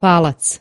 palac.